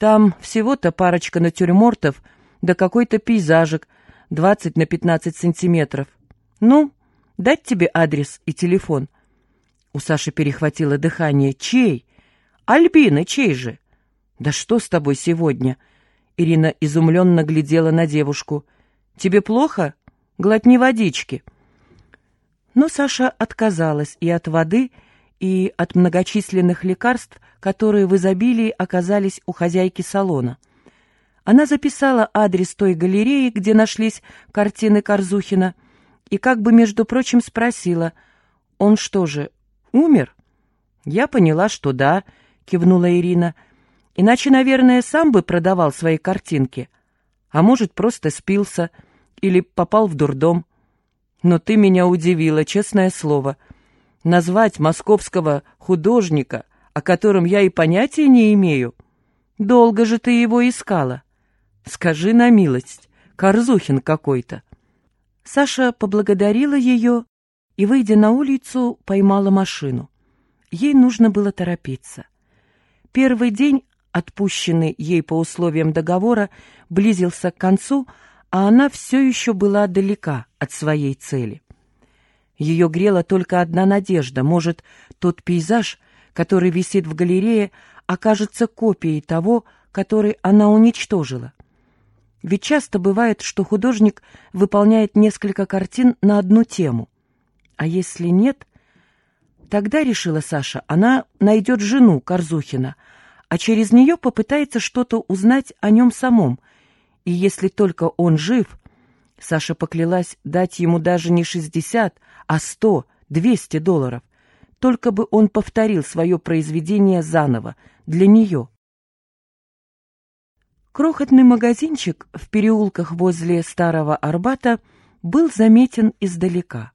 Там всего-то парочка натюрмортов, да какой-то пейзажик, 20 на 15 сантиметров. Ну, дать тебе адрес и телефон?» У Саши перехватило дыхание. «Чей? Альбина, чей же?» «Да что с тобой сегодня?» Ирина изумленно глядела на девушку. «Тебе плохо? Глотни водички». Но Саша отказалась и от воды, и от многочисленных лекарств, которые в изобилии оказались у хозяйки салона. Она записала адрес той галереи, где нашлись картины Корзухина, и как бы, между прочим, спросила, «Он что же, умер?» «Я поняла, что да», — кивнула Ирина, «иначе, наверное, сам бы продавал свои картинки, а может, просто спился или попал в дурдом. Но ты меня удивила, честное слово. Назвать московского художника, о котором я и понятия не имею. Долго же ты его искала. Скажи на милость, Корзухин какой-то. Саша поблагодарила ее и, выйдя на улицу, поймала машину. Ей нужно было торопиться. Первый день, отпущенный ей по условиям договора, близился к концу, а она все еще была далека от своей цели. Ее грела только одна надежда. Может, тот пейзаж, который висит в галерее, окажется копией того, который она уничтожила. Ведь часто бывает, что художник выполняет несколько картин на одну тему. А если нет, тогда, решила Саша, она найдет жену Корзухина, а через нее попытается что-то узнать о нем самом — и если только он жив, Саша поклялась дать ему даже не шестьдесят, а сто, двести долларов, только бы он повторил свое произведение заново, для нее. Крохотный магазинчик в переулках возле Старого Арбата был заметен издалека.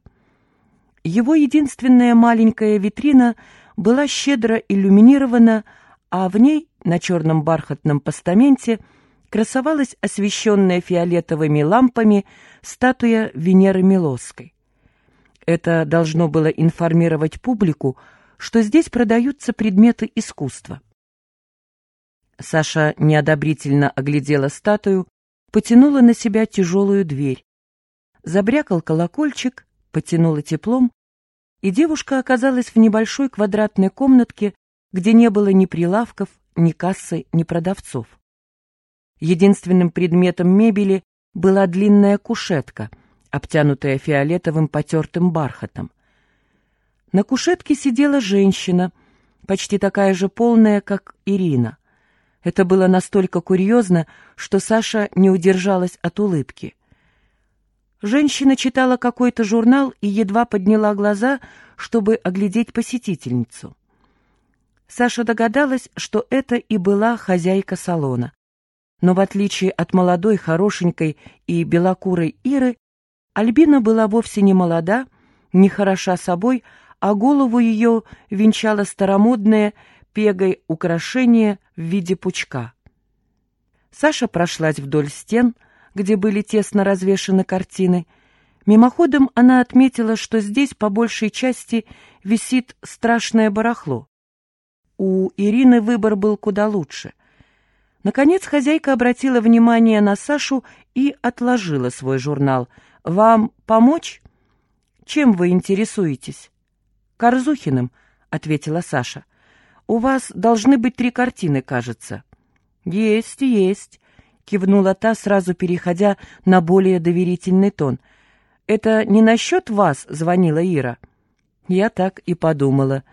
Его единственная маленькая витрина была щедро иллюминирована, а в ней, на черном бархатном постаменте, красовалась освещенная фиолетовыми лампами статуя Венеры Милосской. Это должно было информировать публику, что здесь продаются предметы искусства. Саша неодобрительно оглядела статую, потянула на себя тяжелую дверь. Забрякал колокольчик, потянула теплом, и девушка оказалась в небольшой квадратной комнатке, где не было ни прилавков, ни кассы, ни продавцов. Единственным предметом мебели была длинная кушетка, обтянутая фиолетовым потертым бархатом. На кушетке сидела женщина, почти такая же полная, как Ирина. Это было настолько курьезно, что Саша не удержалась от улыбки. Женщина читала какой-то журнал и едва подняла глаза, чтобы оглядеть посетительницу. Саша догадалась, что это и была хозяйка салона. Но в отличие от молодой, хорошенькой и белокурой Иры, Альбина была вовсе не молода, не хороша собой, а голову ее венчало старомодное пегой украшение в виде пучка. Саша прошлась вдоль стен, где были тесно развешаны картины. Мимоходом она отметила, что здесь по большей части висит страшное барахло. У Ирины выбор был куда лучше — Наконец хозяйка обратила внимание на Сашу и отложила свой журнал. «Вам помочь? Чем вы интересуетесь?» «Корзухиным», — ответила Саша. «У вас должны быть три картины, кажется». «Есть, есть», — кивнула та, сразу переходя на более доверительный тон. «Это не насчет вас?» — звонила Ира. Я так и подумала.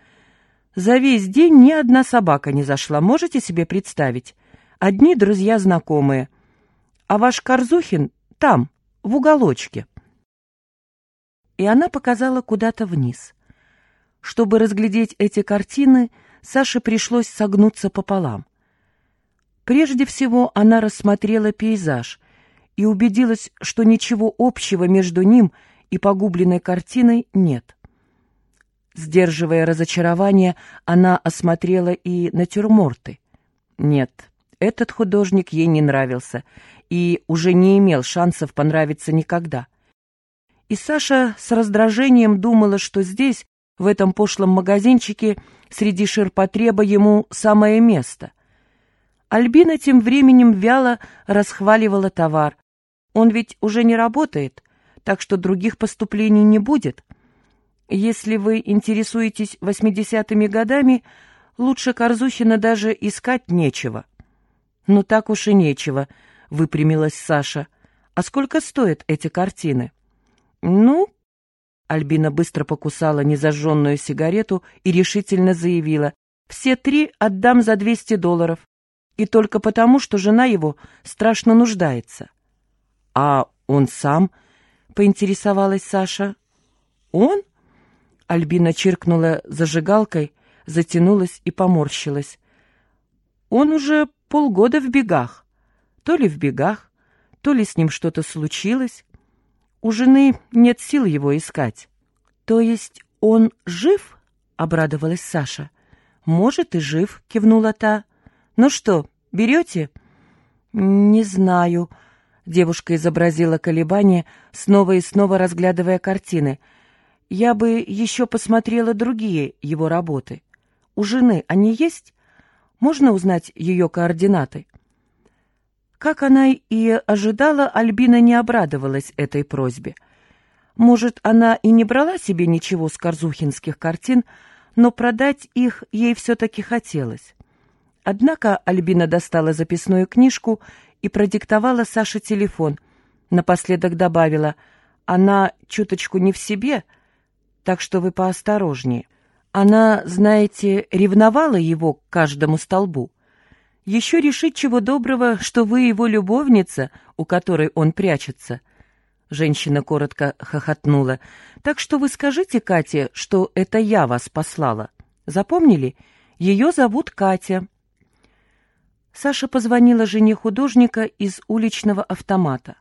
«За весь день ни одна собака не зашла, можете себе представить?» Одни друзья знакомые, а ваш Корзухин там, в уголочке. И она показала куда-то вниз. Чтобы разглядеть эти картины, Саше пришлось согнуться пополам. Прежде всего она рассмотрела пейзаж и убедилась, что ничего общего между ним и погубленной картиной нет. Сдерживая разочарование, она осмотрела и натюрморты. Нет, этот художник ей не нравился и уже не имел шансов понравиться никогда. И Саша с раздражением думала, что здесь, в этом пошлом магазинчике, среди ширпотреба ему самое место. Альбина тем временем вяло расхваливала товар. Он ведь уже не работает, так что других поступлений не будет. Если вы интересуетесь восьмидесятыми годами, лучше Корзухина даже искать нечего. «Ну так уж и нечего», — выпрямилась Саша. «А сколько стоят эти картины?» «Ну...» Альбина быстро покусала незажженную сигарету и решительно заявила. «Все три отдам за двести долларов и только потому, что жена его страшно нуждается. — А он сам? — поинтересовалась Саша. — Он? — Альбина чиркнула зажигалкой, затянулась и поморщилась. — Он уже полгода в бегах. То ли в бегах, то ли с ним что-то случилось. У жены нет сил его искать. — То есть он жив? — обрадовалась Саша. — Может, и жив, — кивнула та. «Ну что, берете?» «Не знаю», — девушка изобразила колебания, снова и снова разглядывая картины. «Я бы еще посмотрела другие его работы. У жены они есть? Можно узнать ее координаты?» Как она и ожидала, Альбина не обрадовалась этой просьбе. Может, она и не брала себе ничего с корзухинских картин, но продать их ей все-таки хотелось. Однако Альбина достала записную книжку и продиктовала Саше телефон. Напоследок добавила, она чуточку не в себе, так что вы поосторожнее. Она, знаете, ревновала его к каждому столбу. Еще решить чего доброго, что вы его любовница, у которой он прячется. Женщина коротко хохотнула. Так что вы скажите Кате, что это я вас послала. Запомнили? Ее зовут Катя. Саша позвонила жене художника из уличного автомата.